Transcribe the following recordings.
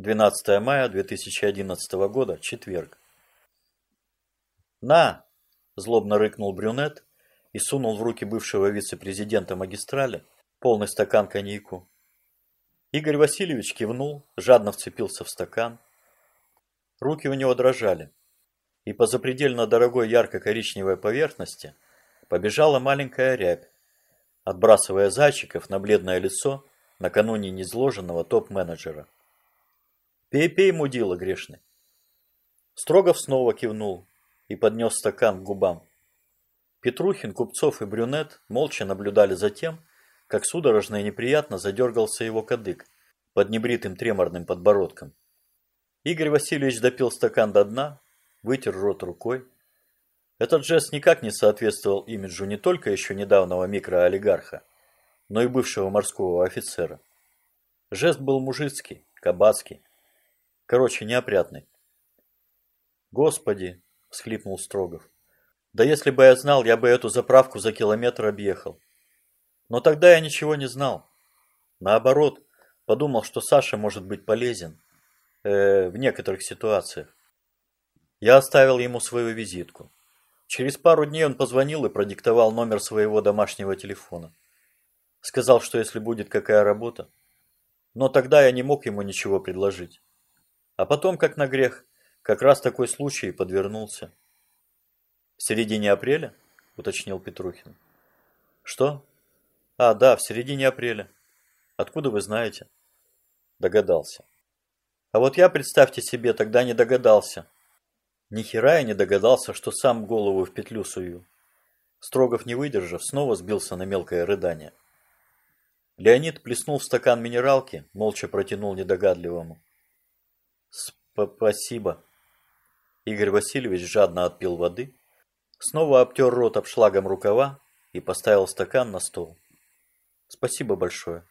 12 мая 2011 года, четверг. «На!» – злобно рыкнул брюнет и сунул в руки бывшего вице-президента магистрали полный стакан коньяку. Игорь Васильевич кивнул, жадно вцепился в стакан. Руки у него дрожали, и по запредельно дорогой ярко-коричневой поверхности побежала маленькая рябь, отбрасывая зайчиков на бледное лицо накануне незложенного топ-менеджера. «Пей-пей, мудила грешный!» Строгов снова кивнул и поднес стакан к губам. Петрухин, Купцов и Брюнет молча наблюдали за тем, как судорожно и неприятно задергался его кадык под небритым треморным подбородком. Игорь Васильевич допил стакан до дна, вытер рот рукой. Этот жест никак не соответствовал имиджу не только еще недавнего микроолигарха, но и бывшего морского офицера. Жест был мужицкий, кабацкий, короче, неопрятный. «Господи!» – всхлипнул Строгов. «Да если бы я знал, я бы эту заправку за километр объехал. Но тогда я ничего не знал. Наоборот, подумал, что Саша может быть полезен э, в некоторых ситуациях. Я оставил ему свою визитку. Через пару дней он позвонил и продиктовал номер своего домашнего телефона. Сказал, что если будет какая работа. Но тогда я не мог ему ничего предложить. А потом, как на грех, как раз такой случай подвернулся. В середине апреля? Уточнил Петрухин. Что? А, да, в середине апреля. Откуда вы знаете? Догадался. А вот я, представьте себе, тогда не догадался, ни хера я не догадался, что сам голову в петлю сую. Строгов, не выдержав, снова сбился на мелкое рыдание. Леонид плеснул в стакан минералки, молча протянул недогадливому. «Спасибо». Игорь Васильевич жадно отпил воды, снова обтер рот обшлагом рукава и поставил стакан на стол. «Спасибо большое».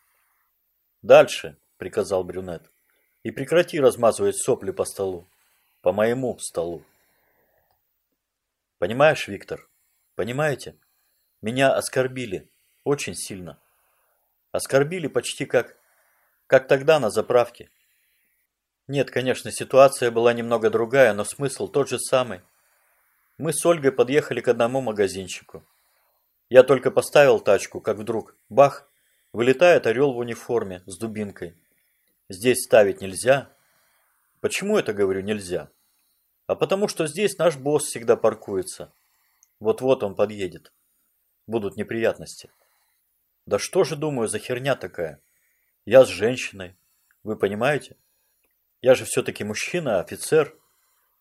«Дальше», — приказал брюнет, — «и прекрати размазывать сопли по столу, по моему столу». Понимаешь, Виктор? Понимаете? Меня оскорбили. Очень сильно. Оскорбили почти как... Как тогда на заправке. Нет, конечно, ситуация была немного другая, но смысл тот же самый. Мы с Ольгой подъехали к одному магазинчику. Я только поставил тачку, как вдруг, бах, вылетает орел в униформе с дубинкой. Здесь ставить нельзя. Почему это, говорю, нельзя? А потому что здесь наш босс всегда паркуется. Вот-вот он подъедет. Будут неприятности. Да что же, думаю, за херня такая? Я с женщиной. Вы понимаете? Я же все-таки мужчина, офицер.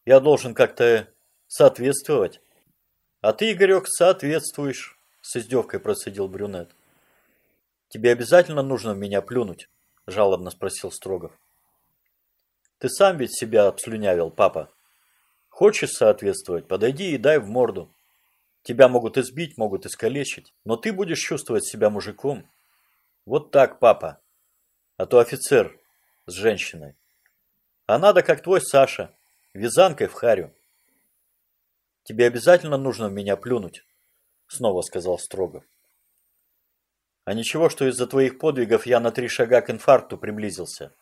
Я должен как-то соответствовать. А ты, Игорек, соответствуешь, с издевкой процедил брюнет. Тебе обязательно нужно в меня плюнуть? Жалобно спросил Строгов. Ты сам ведь себя обслюнявил, папа. Хочешь соответствовать, подойди и дай в морду. Тебя могут избить, могут искалечить, но ты будешь чувствовать себя мужиком. Вот так, папа. А то офицер с женщиной. А надо, как твой Саша, вязанкой в харю. Тебе обязательно нужно в меня плюнуть, снова сказал Строгов. А ничего, что из-за твоих подвигов я на три шага к инфаркту приблизился.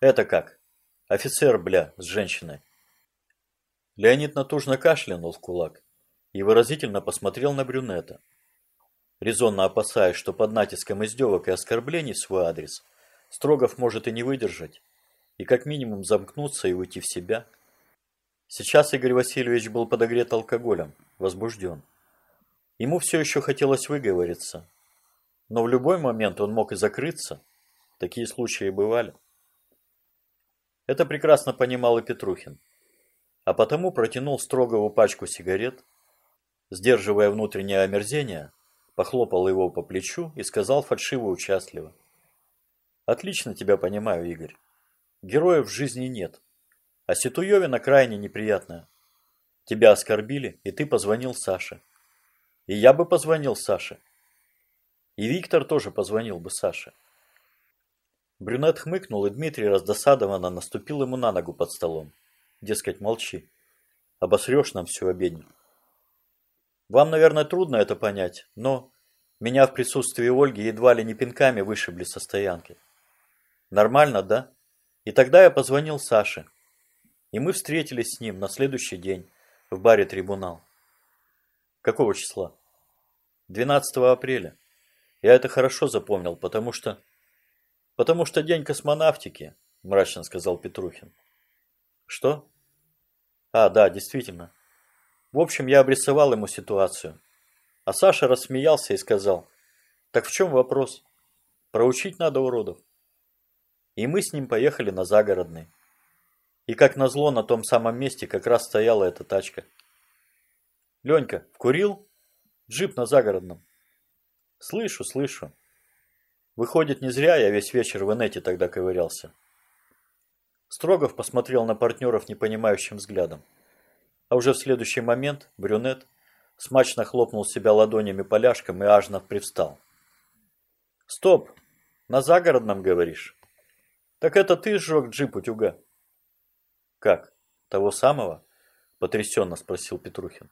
Это как? Офицер, бля, с женщиной. Леонид натужно кашлянул в кулак и выразительно посмотрел на брюнета. Резонно опасаясь, что под натиском издевок и оскорблений свой адрес Строгов может и не выдержать, и как минимум замкнуться и уйти в себя. Сейчас Игорь Васильевич был подогрет алкоголем, возбужден. Ему все еще хотелось выговориться, но в любой момент он мог и закрыться. Такие случаи бывали. Это прекрасно понимал и Петрухин а потому протянул Строгову пачку сигарет, сдерживая внутреннее омерзение, похлопал его по плечу и сказал фальшиво-участливо. «Отлично тебя понимаю, Игорь. Героев в жизни нет, а Ситуевина крайне неприятная. Тебя оскорбили, и ты позвонил Саше. И я бы позвонил Саше. И Виктор тоже позвонил бы Саше». Брюнет хмыкнул, и Дмитрий раздосадованно наступил ему на ногу под столом. Дескать, молчи. Обосрешь нам всю обедню. Вам, наверное, трудно это понять, но меня в присутствии Ольги едва ли не пинками вышибли со стоянки. Нормально, да? И тогда я позвонил Саше, и мы встретились с ним на следующий день в баре «Трибунал». Какого числа? 12 апреля. Я это хорошо запомнил, потому что... Потому что день космонавтики, мрачно сказал Петрухин. Что? А, да, действительно. В общем, я обрисовал ему ситуацию. А Саша рассмеялся и сказал, так в чем вопрос? Проучить надо уродов. И мы с ним поехали на загородный. И как назло, на том самом месте как раз стояла эта тачка. Ленька, вкурил? Джип на загородном. Слышу, слышу. Выходит, не зря я весь вечер в инете тогда ковырялся. Строгов посмотрел на партнеров непонимающим взглядом. А уже в следующий момент брюнет смачно хлопнул себя ладонями поляшком и ажно привстал. «Стоп! На загородном, говоришь? Так это ты сжег джип утюга?» «Как? Того самого?» – потрясенно спросил Петрухин.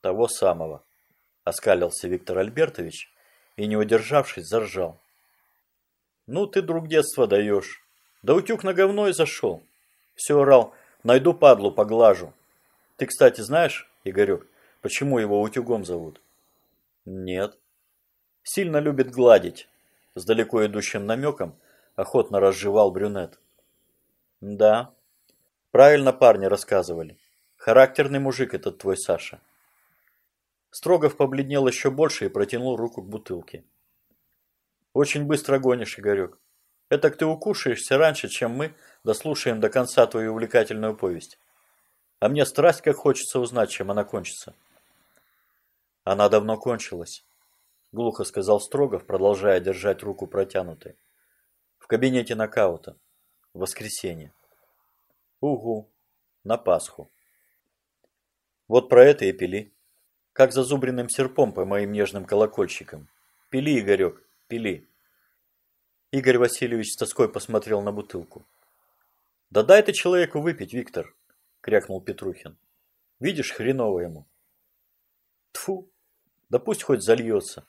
«Того самого», – оскалился Виктор Альбертович и, не удержавшись, заржал. «Ну ты, друг детства, даешь. Да утюг на говно и зашел. Все орал, найду падлу, поглажу. Ты, кстати, знаешь, Игорек, почему его утюгом зовут?» «Нет». «Сильно любит гладить», – с далеко идущим намеком охотно разжевал брюнет. «Да, Правильно парни рассказывали. Характерный мужик этот твой Саша. Строгов побледнел еще больше и протянул руку к бутылке. Очень быстро гонишь, Игорек. Это ты укушаешься раньше, чем мы дослушаем до конца твою увлекательную повесть. А мне страсть как хочется узнать, чем она кончится. Она давно кончилась, глухо сказал Строгов, продолжая держать руку протянутой. В кабинете нокаута. В воскресенье. Угу, на Пасху. Вот про это и пили. Как зазубренным серпом по моим нежным колокольчикам. Пили, Игорек, пили. Игорь Васильевич с тоской посмотрел на бутылку. «Да дай ты человеку выпить, Виктор!» – крякнул Петрухин. «Видишь, хреново ему!» Тфу, да пусть хоть зальется.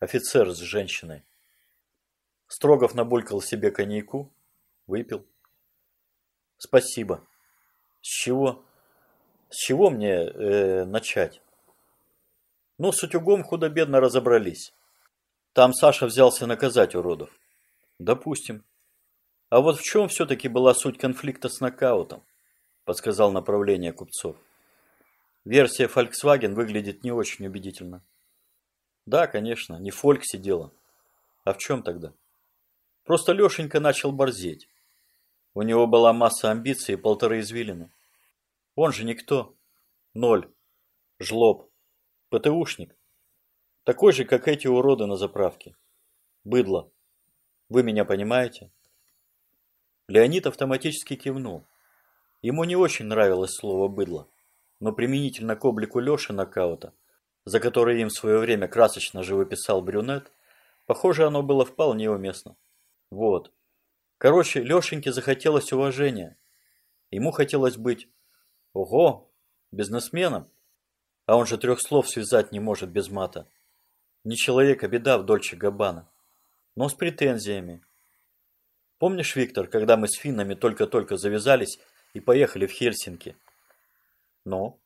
Офицер с женщиной. Строгов набулькал себе коньяку, выпил. Спасибо. С чего? С чего мне э, начать? Ну, с утюгом худо-бедно разобрались. Там Саша взялся наказать уродов. Допустим. А вот в чем все-таки была суть конфликта с нокаутом? Подсказал направление купцов. Версия Volkswagen выглядит не очень убедительно. Да, конечно, не в Фольксе дело. А в чем тогда? Просто Лешенька начал борзеть. У него была масса амбиций и полторы извилины. Он же никто. Ноль. Жлоб. ПТУшник. Такой же, как эти уроды на заправке. Быдло. Вы меня понимаете? Леонид автоматически кивнул. Ему не очень нравилось слово «быдло», но применительно к облику Леши нокаута, за который им в свое время красочно живописал брюнет, похоже, оно было вполне уместно. Вот. Короче, Лешеньке захотелось уважения. Ему хотелось быть, ого, бизнесменом. А он же трех слов связать не может без мата. Не человек, а беда в Дольче Габбана. Но с претензиями. Помнишь, Виктор, когда мы с финнами только-только завязались и поехали в Хельсинки? Ну?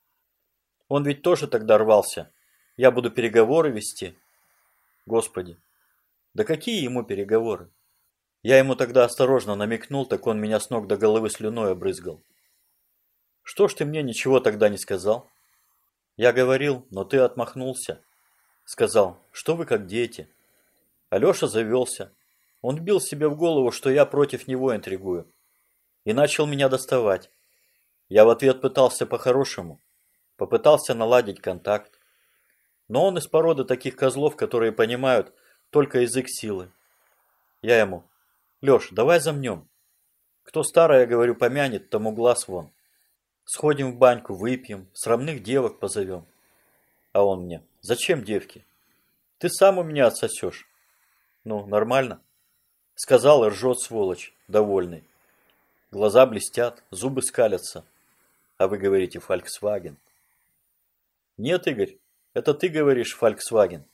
Он ведь тоже тогда рвался. Я буду переговоры вести. Господи, да какие ему переговоры? Я ему тогда осторожно намекнул, так он меня с ног до головы слюной обрызгал. Что ж ты мне ничего тогда не сказал? Я говорил, но ты отмахнулся. Сказал, что вы как дети. Алеша завелся. Он вбил себе в голову, что я против него интригую. И начал меня доставать. Я в ответ пытался по-хорошему. Попытался наладить контакт. Но он из породы таких козлов, которые понимают только язык силы. Я ему, Леш, давай замнем. Кто старое, говорю, помянет, тому глаз вон. Сходим в баньку, выпьем, срамных девок позовем. А он мне, зачем девки? Ты сам у меня отсосешь. Ну, нормально. Сказал и ржет, сволочь, довольный. Глаза блестят, зубы скалятся. А вы говорите Volkswagen. Нет, Игорь, это ты говоришь Volkswagen.